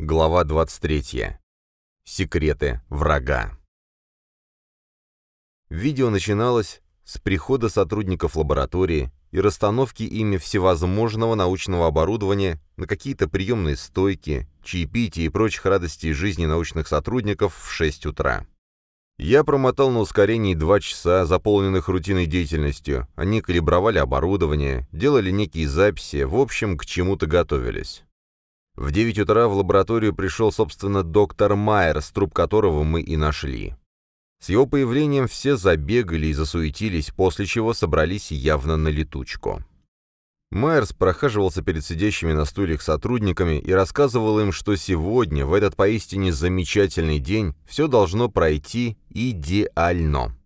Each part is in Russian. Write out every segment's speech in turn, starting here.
Глава 23. Секреты врага. Видео начиналось с прихода сотрудников лаборатории и расстановки ими всевозможного научного оборудования на какие-то приемные стойки, чаепития и прочих радостей жизни научных сотрудников в 6 утра. Я промотал на ускорении два часа, заполненных рутинной деятельностью. Они калибровали оборудование, делали некие записи, в общем, к чему-то готовились. В 9 утра в лабораторию пришел, собственно, доктор Майер, труп которого мы и нашли. С его появлением все забегали и засуетились, после чего собрались явно на летучку. Майерс прохаживался перед сидящими на стульях сотрудниками и рассказывал им, что сегодня, в этот поистине замечательный день, все должно пройти идеально.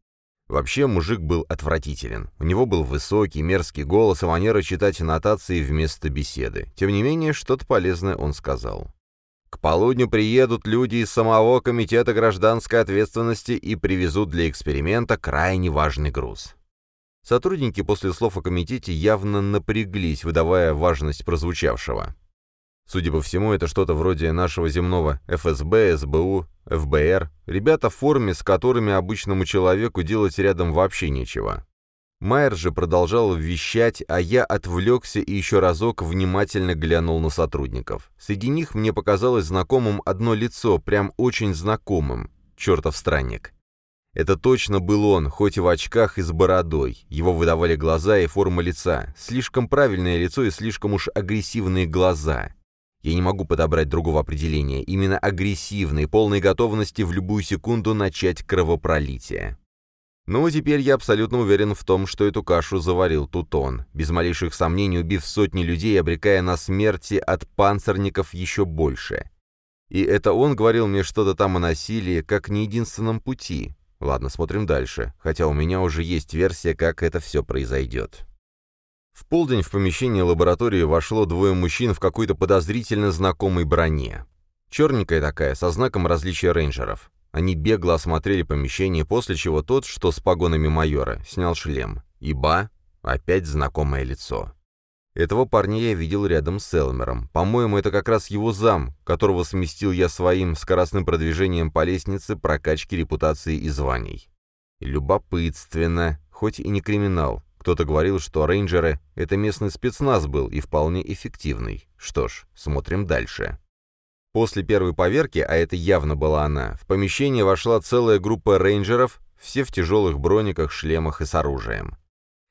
Вообще мужик был отвратителен. У него был высокий, мерзкий голос и манера читать аннотации вместо беседы. Тем не менее, что-то полезное он сказал. К полудню приедут люди из самого Комитета гражданской ответственности и привезут для эксперимента крайне важный груз. Сотрудники после слов о комитете явно напряглись, выдавая важность прозвучавшего. Судя по всему, это что-то вроде нашего земного ФСБ, СБУ, ФБР, ребята в форме, с которыми обычному человеку делать рядом вообще нечего. Майер же продолжал вещать, а я отвлекся и еще разок внимательно глянул на сотрудников. Среди них мне показалось знакомым одно лицо, прям очень знакомым. Чертов странник. Это точно был он, хоть и в очках и с бородой. Его выдавали глаза и форма лица. Слишком правильное лицо и слишком уж агрессивные глаза. Я не могу подобрать другого определения. Именно агрессивной, полной готовности в любую секунду начать кровопролитие. Ну, теперь я абсолютно уверен в том, что эту кашу заварил Тутон, без малейших сомнений убив сотни людей, обрекая на смерти от панцирников еще больше. И это он говорил мне что-то там о насилии, как не единственном пути. Ладно, смотрим дальше, хотя у меня уже есть версия, как это все произойдет. В полдень в помещение лаборатории вошло двое мужчин в какой-то подозрительно знакомой броне. Черненькая такая, со знаком различия рейнджеров. Они бегло осмотрели помещение, после чего тот, что с погонами майора, снял шлем. Иба, опять знакомое лицо. Этого парня я видел рядом с Элмером. По-моему, это как раз его зам, которого сместил я своим скоростным продвижением по лестнице прокачки репутации и званий. Любопытственно, хоть и не криминал, кто-то говорил, что рейнджеры — это местный спецназ был и вполне эффективный. Что ж, смотрим дальше. После первой поверки, а это явно была она, в помещение вошла целая группа рейнджеров, все в тяжелых брониках, шлемах и с оружием.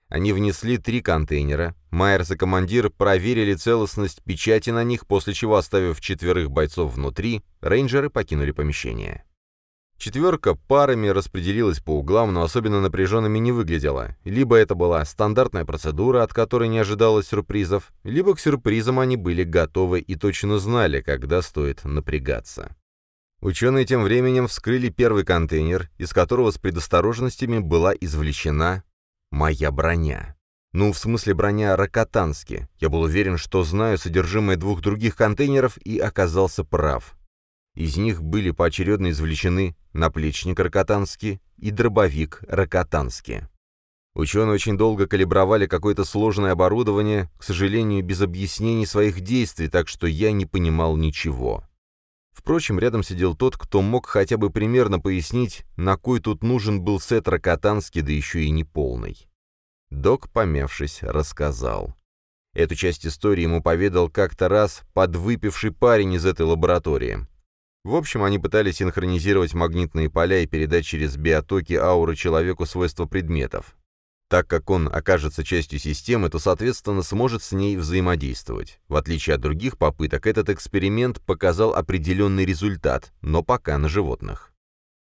Они внесли три контейнера, Майерс и командир проверили целостность печати на них, после чего, оставив четверых бойцов внутри, рейнджеры покинули помещение. Четверка парами распределилась по углам, но особенно напряженными не выглядела. Либо это была стандартная процедура, от которой не ожидалось сюрпризов, либо к сюрпризам они были готовы и точно знали, когда стоит напрягаться. Ученые тем временем вскрыли первый контейнер, из которого с предосторожностями была извлечена моя броня. Ну, в смысле броня Рокотански. Я был уверен, что знаю содержимое двух других контейнеров и оказался прав. Из них были поочередно извлечены наплечник Рокотанский и дробовик Рокотанский. Ученые очень долго калибровали какое-то сложное оборудование, к сожалению, без объяснений своих действий, так что я не понимал ничего. Впрочем, рядом сидел тот, кто мог хотя бы примерно пояснить, на кой тут нужен был сет Рокотанский, да еще и неполный. Док, помявшись, рассказал. Эту часть истории ему поведал как-то раз подвыпивший парень из этой лаборатории. В общем, они пытались синхронизировать магнитные поля и передать через биотоки ауры человеку свойства предметов. Так как он окажется частью системы, то, соответственно, сможет с ней взаимодействовать. В отличие от других попыток, этот эксперимент показал определенный результат, но пока на животных.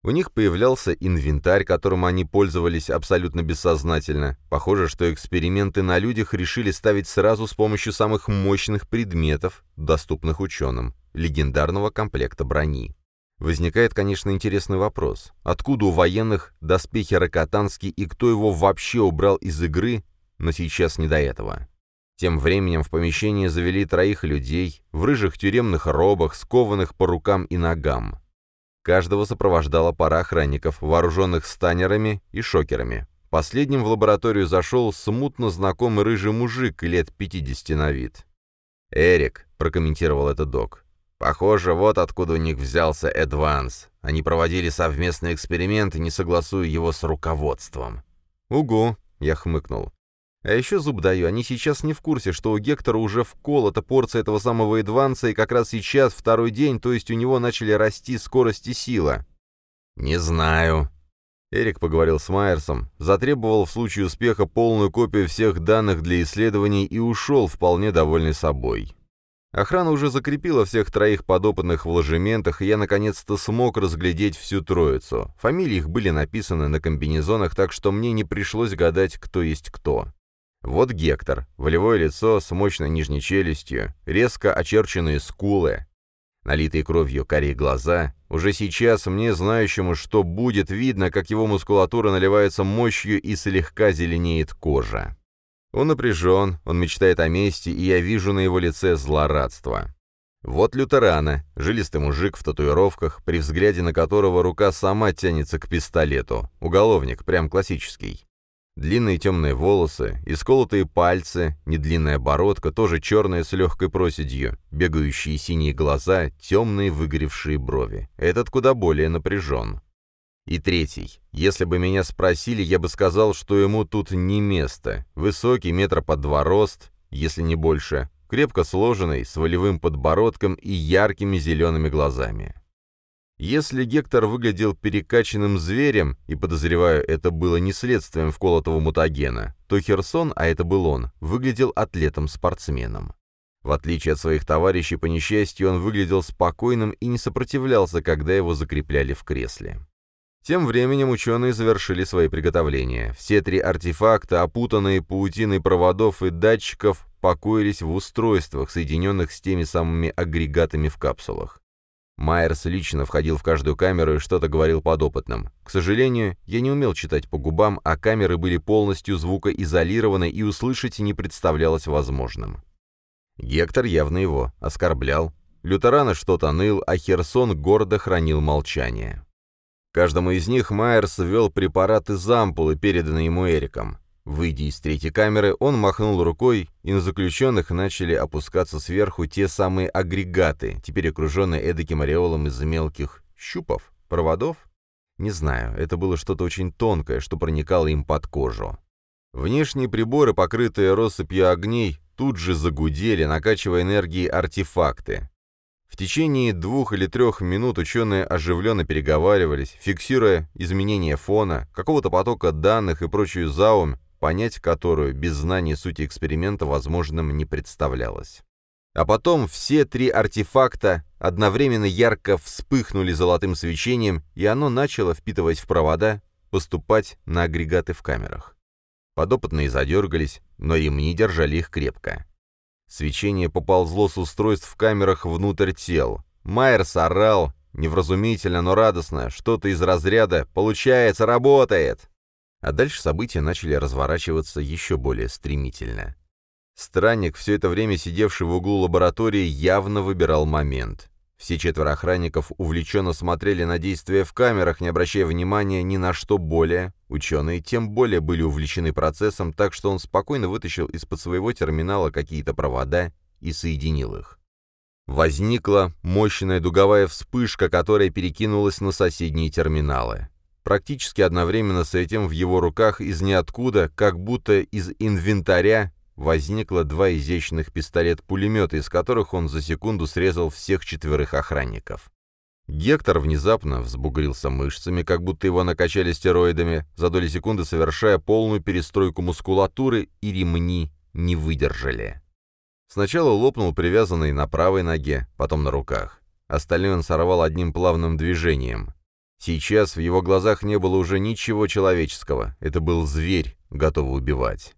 У них появлялся инвентарь, которым они пользовались абсолютно бессознательно. Похоже, что эксперименты на людях решили ставить сразу с помощью самых мощных предметов, доступных ученым легендарного комплекта брони. Возникает, конечно, интересный вопрос. Откуда у военных доспехи Рокотанский и кто его вообще убрал из игры, но сейчас не до этого. Тем временем в помещение завели троих людей в рыжих тюремных робах, скованных по рукам и ногам. Каждого сопровождала пара охранников, вооруженных станерами и шокерами. Последним в лабораторию зашел смутно знакомый рыжий мужик лет 50 на вид. «Эрик», — прокомментировал этот док, Похоже, вот откуда у них взялся Эдванс. Они проводили совместный эксперимент, не согласуя его с руководством. «Угу», — я хмыкнул. А еще зуб даю, они сейчас не в курсе, что у Гектора уже вколота порция этого самого Эдванса, и как раз сейчас, второй день, то есть у него начали расти скорость и сила. «Не знаю». Эрик поговорил с Майерсом, затребовал в случае успеха полную копию всех данных для исследований и ушел, вполне довольный собой. Охрана уже закрепила всех троих подопытных в ложементах, и я наконец-то смог разглядеть всю троицу. Фамилии их были написаны на комбинезонах, так что мне не пришлось гадать, кто есть кто. Вот Гектор, волевое лицо с мощной нижней челюстью, резко очерченные скулы, налитые кровью карие глаза. Уже сейчас мне, знающему, что будет, видно, как его мускулатура наливается мощью и слегка зеленеет кожа. Он напряжен, он мечтает о мести, и я вижу на его лице злорадство. Вот лютерана, жилистый мужик в татуировках, при взгляде на которого рука сама тянется к пистолету. Уголовник, прям классический. Длинные темные волосы, исколотые пальцы, недлинная бородка, тоже черная с легкой проседью, бегающие синие глаза, темные выгоревшие брови. Этот куда более напряжен. И третий. Если бы меня спросили, я бы сказал, что ему тут не место. Высокий, метра под два рост, если не больше, крепко сложенный, с волевым подбородком и яркими зелеными глазами. Если Гектор выглядел перекачанным зверем, и, подозреваю, это было не следствием вколотого мутагена, то Херсон, а это был он, выглядел атлетом-спортсменом. В отличие от своих товарищей по несчастью, он выглядел спокойным и не сопротивлялся, когда его закрепляли в кресле. Тем временем ученые завершили свои приготовления. Все три артефакта, опутанные паутиной проводов и датчиков, покоились в устройствах, соединенных с теми самыми агрегатами в капсулах. Майерс лично входил в каждую камеру и что-то говорил подопытным. К сожалению, я не умел читать по губам, а камеры были полностью звукоизолированы и услышать не представлялось возможным. Гектор явно его оскорблял. Лютерана что-то ныл, а Херсон гордо хранил молчание. Каждому из них Майерс ввел препарат из ампулы, переданный ему Эриком. Выйдя из третьей камеры, он махнул рукой, и на заключенных начали опускаться сверху те самые агрегаты, теперь окруженные эдаким ореолом из мелких щупов, проводов? Не знаю, это было что-то очень тонкое, что проникало им под кожу. Внешние приборы, покрытые россыпью огней, тут же загудели, накачивая энергией артефакты. В течение двух или трех минут ученые оживленно переговаривались, фиксируя изменения фона, какого-то потока данных и прочую заум, понять которую без знания сути эксперимента возможным не представлялось. А потом все три артефакта одновременно ярко вспыхнули золотым свечением, и оно начало, впитываясь в провода, поступать на агрегаты в камерах. Подопытные задергались, но не держали их крепко. Свечение поползло с устройств в камерах внутрь тел. Майерс орал, невразумительно, но радостно, что-то из разряда «Получается, работает!» А дальше события начали разворачиваться еще более стремительно. Странник, все это время сидевший в углу лаборатории, явно выбирал момент. Все четверо охранников увлеченно смотрели на действия в камерах, не обращая внимания ни на что более. Ученые тем более были увлечены процессом, так что он спокойно вытащил из-под своего терминала какие-то провода и соединил их. Возникла мощная дуговая вспышка, которая перекинулась на соседние терминалы. Практически одновременно с этим в его руках из ниоткуда, как будто из инвентаря, возникло два изящных пистолет-пулемета, из которых он за секунду срезал всех четверых охранников. Гектор внезапно взбугрился мышцами, как будто его накачали стероидами, за доли секунды совершая полную перестройку мускулатуры, и ремни не выдержали. Сначала лопнул привязанный на правой ноге, потом на руках. Остальные он сорвал одним плавным движением. Сейчас в его глазах не было уже ничего человеческого. Это был зверь, готовый убивать.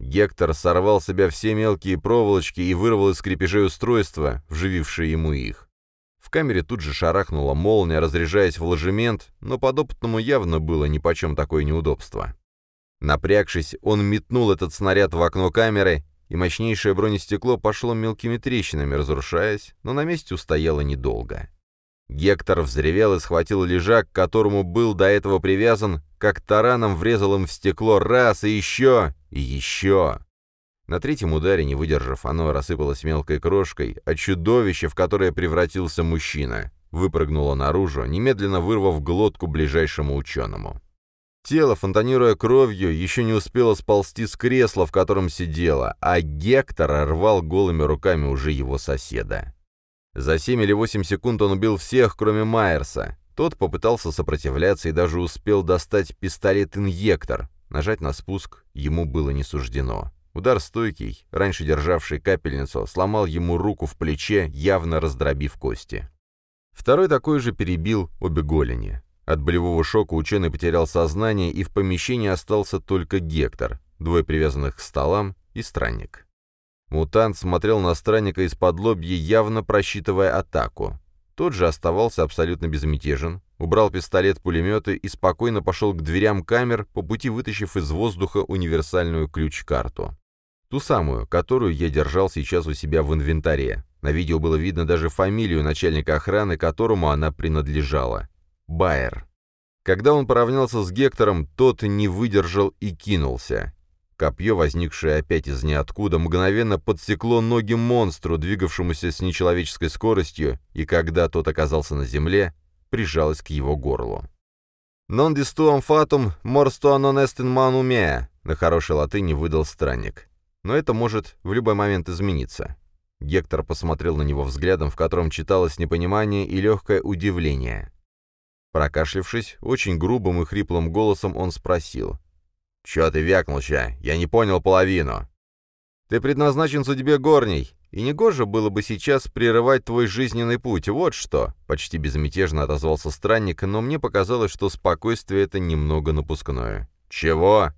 Гектор сорвал с себя все мелкие проволочки и вырвал из крепежей устройства, вживившее ему их. В камере тут же шарахнула молния, разряжаясь в ложемент, но подопытному явно было нипочем такое неудобство. Напрягшись, он метнул этот снаряд в окно камеры, и мощнейшее бронестекло пошло мелкими трещинами, разрушаясь, но на месте устояло недолго. Гектор взревел и схватил лежак, к которому был до этого привязан, как тараном врезал им в стекло раз и еще, и еще. На третьем ударе, не выдержав, оно рассыпалось мелкой крошкой, а чудовище, в которое превратился мужчина, выпрыгнуло наружу, немедленно вырвав глотку ближайшему ученому. Тело, фонтанируя кровью, еще не успело сползти с кресла, в котором сидело, а Гектор рвал голыми руками уже его соседа. За семь или восемь секунд он убил всех, кроме Майерса. Тот попытался сопротивляться и даже успел достать пистолет-инъектор. Нажать на спуск ему было не суждено. Удар стойкий, раньше державший капельницу, сломал ему руку в плече, явно раздробив кости. Второй такой же перебил обе голени. От болевого шока ученый потерял сознание, и в помещении остался только Гектор, двое привязанных к столам и странник. Мутант смотрел на странника из-под лобья, явно просчитывая атаку. Тот же оставался абсолютно безмятежен, убрал пистолет-пулеметы и спокойно пошел к дверям камер, по пути вытащив из воздуха универсальную ключ-карту. Ту самую, которую я держал сейчас у себя в инвентаре. На видео было видно даже фамилию начальника охраны, которому она принадлежала. Байер. Когда он поравнялся с Гектором, тот не выдержал и кинулся. Копье, возникшее опять из ниоткуда, мгновенно подсекло ноги монстру, двигавшемуся с нечеловеческой скоростью, и когда тот оказался на земле, прижалось к его горлу. «Non distuam fatum morsto non est in manu mea», на хорошей латыни выдал странник. Но это может в любой момент измениться. Гектор посмотрел на него взглядом, в котором читалось непонимание и легкое удивление. Прокашлившись, очень грубым и хриплым голосом он спросил. «Чё ты вякнул, ща? Я не понял половину». «Ты предназначен судьбе горней, и негоже было бы сейчас прерывать твой жизненный путь, вот что!» Почти безмятежно отозвался странник, но мне показалось, что спокойствие это немного напускное. «Чего?»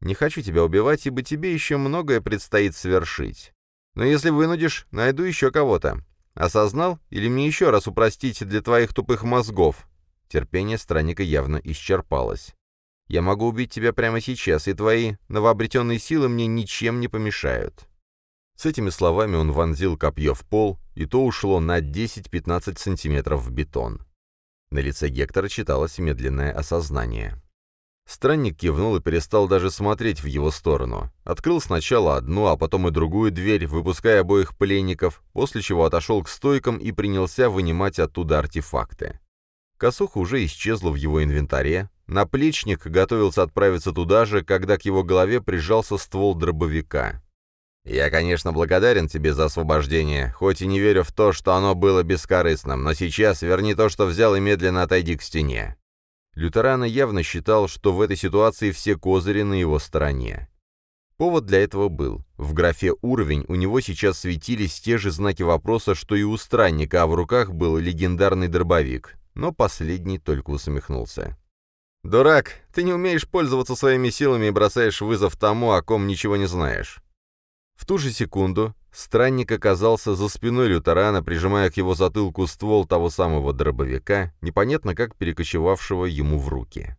Не хочу тебя убивать, ибо тебе еще многое предстоит совершить. Но если вынудишь, найду еще кого-то. Осознал? Или мне еще раз упростить для твоих тупых мозгов?» Терпение странника явно исчерпалось. «Я могу убить тебя прямо сейчас, и твои новообретенные силы мне ничем не помешают». С этими словами он вонзил копье в пол, и то ушло на 10-15 сантиметров в бетон. На лице Гектора читалось медленное осознание. Странник кивнул и перестал даже смотреть в его сторону. Открыл сначала одну, а потом и другую дверь, выпуская обоих пленников, после чего отошел к стойкам и принялся вынимать оттуда артефакты. Косуха уже исчезла в его инвентаре. Наплечник готовился отправиться туда же, когда к его голове прижался ствол дробовика. «Я, конечно, благодарен тебе за освобождение, хоть и не верю в то, что оно было бескорыстным, но сейчас верни то, что взял, и медленно отойди к стене. Лютерана явно считал, что в этой ситуации все козыри на его стороне. Повод для этого был. В графе «Уровень» у него сейчас светились те же знаки вопроса, что и у странника, а в руках был легендарный дробовик. Но последний только усмехнулся. «Дурак, ты не умеешь пользоваться своими силами и бросаешь вызов тому, о ком ничего не знаешь». В ту же секунду Странник оказался за спиной лютерана, прижимая к его затылку ствол того самого дробовика, непонятно как перекочевавшего ему в руки.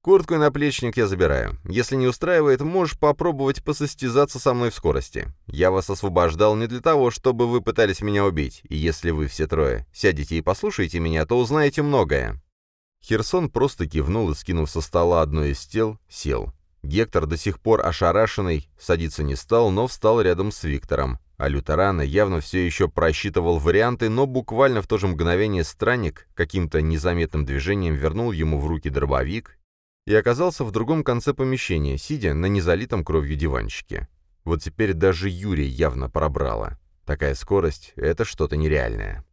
«Куртку и наплечник я забираю. Если не устраивает, можешь попробовать посостязаться со мной в скорости. Я вас освобождал не для того, чтобы вы пытались меня убить, и если вы все трое сядете и послушаете меня, то узнаете многое». Херсон просто кивнул и, скинув со стола одно из тел, сел. Гектор, до сих пор ошарашенный, садиться не стал, но встал рядом с Виктором. А Лютерана явно все еще просчитывал варианты, но буквально в то же мгновение странник каким-то незаметным движением вернул ему в руки дробовик и оказался в другом конце помещения, сидя на незалитом кровью диванчике. Вот теперь даже Юрий явно пробрало. Такая скорость — это что-то нереальное.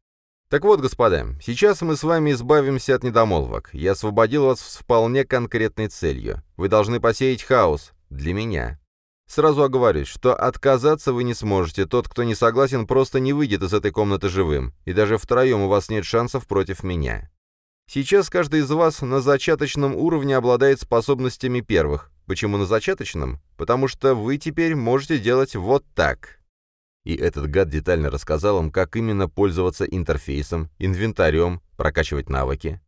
Так вот, господа, сейчас мы с вами избавимся от недомолвок. Я освободил вас с вполне конкретной целью. Вы должны посеять хаос. Для меня. Сразу оговорюсь, что отказаться вы не сможете. Тот, кто не согласен, просто не выйдет из этой комнаты живым. И даже втроем у вас нет шансов против меня. Сейчас каждый из вас на зачаточном уровне обладает способностями первых. Почему на зачаточном? Потому что вы теперь можете делать вот так. И этот гад детально рассказал им, как именно пользоваться интерфейсом, инвентарем, прокачивать навыки.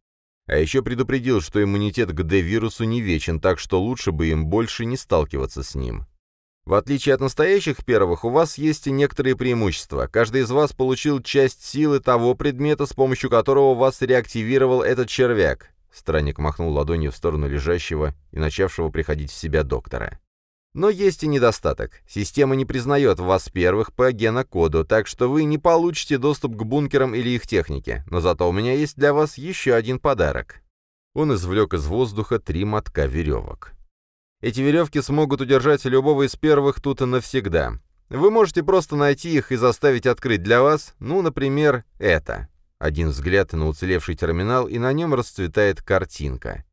А еще предупредил, что иммунитет к D-вирусу не вечен, так что лучше бы им больше не сталкиваться с ним. В отличие от настоящих первых, у вас есть и некоторые преимущества. Каждый из вас получил часть силы того предмета, с помощью которого вас реактивировал этот червяк. Странник махнул ладонью в сторону лежащего и начавшего приходить в себя доктора. Но есть и недостаток. Система не признает вас первых по генокоду, так что вы не получите доступ к бункерам или их технике. Но зато у меня есть для вас еще один подарок». Он извлек из воздуха три мотка веревок. Эти веревки смогут удержать любого из первых тут и навсегда. Вы можете просто найти их и заставить открыть для вас, ну, например, это. Один взгляд на уцелевший терминал, и на нем расцветает картинка.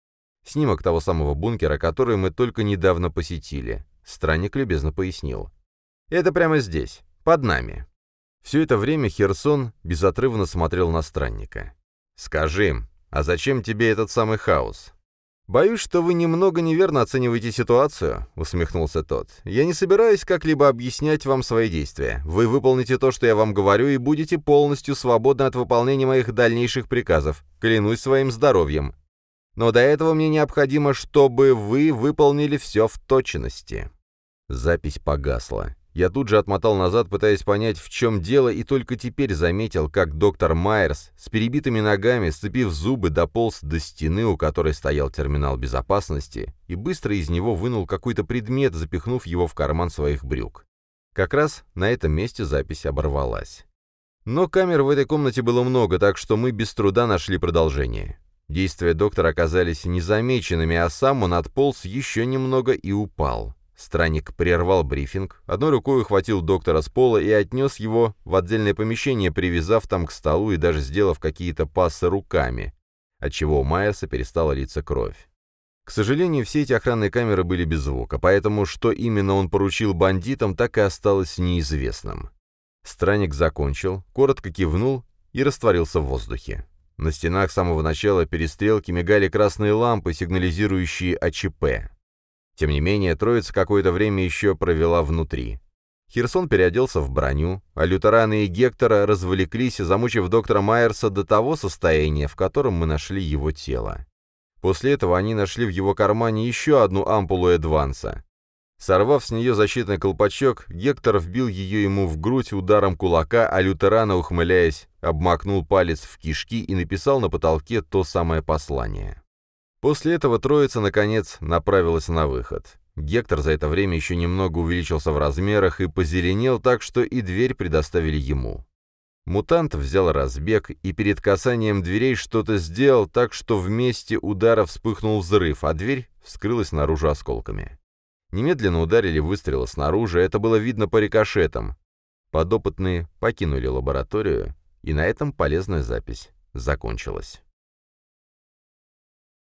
Снимок того самого бункера, который мы только недавно посетили. Странник любезно пояснил. «Это прямо здесь, под нами». Все это время Херсон безотрывно смотрел на странника. «Скажи, а зачем тебе этот самый хаос?» «Боюсь, что вы немного неверно оцениваете ситуацию», — усмехнулся тот. «Я не собираюсь как-либо объяснять вам свои действия. Вы выполните то, что я вам говорю, и будете полностью свободны от выполнения моих дальнейших приказов. Клянусь своим здоровьем. Но до этого мне необходимо, чтобы вы выполнили все в точности». Запись погасла. Я тут же отмотал назад, пытаясь понять, в чем дело, и только теперь заметил, как доктор Майерс с перебитыми ногами, сцепив зубы, дополз до стены, у которой стоял терминал безопасности, и быстро из него вынул какой-то предмет, запихнув его в карман своих брюк. Как раз на этом месте запись оборвалась. Но камер в этой комнате было много, так что мы без труда нашли продолжение. Действия доктора оказались незамеченными, а сам он отполз еще немного и упал. Странник прервал брифинг, одной рукой ухватил доктора с пола и отнес его в отдельное помещение, привязав там к столу и даже сделав какие-то пассы руками, отчего у Майерса перестала литься кровь. К сожалению, все эти охранные камеры были без звука, поэтому что именно он поручил бандитам, так и осталось неизвестным. Странник закончил, коротко кивнул и растворился в воздухе. На стенах с самого начала перестрелки мигали красные лампы, сигнализирующие АЧП. Тем не менее, троица какое-то время еще провела внутри. Херсон переоделся в броню, а лютераны и Гектора развлеклись, замучив доктора Майерса до того состояния, в котором мы нашли его тело. После этого они нашли в его кармане еще одну ампулу Эдванса. Сорвав с нее защитный колпачок, Гектор вбил ее ему в грудь ударом кулака, а лютерана, ухмыляясь, обмакнул палец в кишки и написал на потолке то самое послание. После этого троица, наконец, направилась на выход. Гектор за это время еще немного увеличился в размерах и позеленел так, что и дверь предоставили ему. Мутант взял разбег и перед касанием дверей что-то сделал так, что вместе удара вспыхнул взрыв, а дверь вскрылась наружу осколками. Немедленно ударили выстрелы снаружи, это было видно по рикошетам. Подопытные покинули лабораторию, и на этом полезная запись закончилась.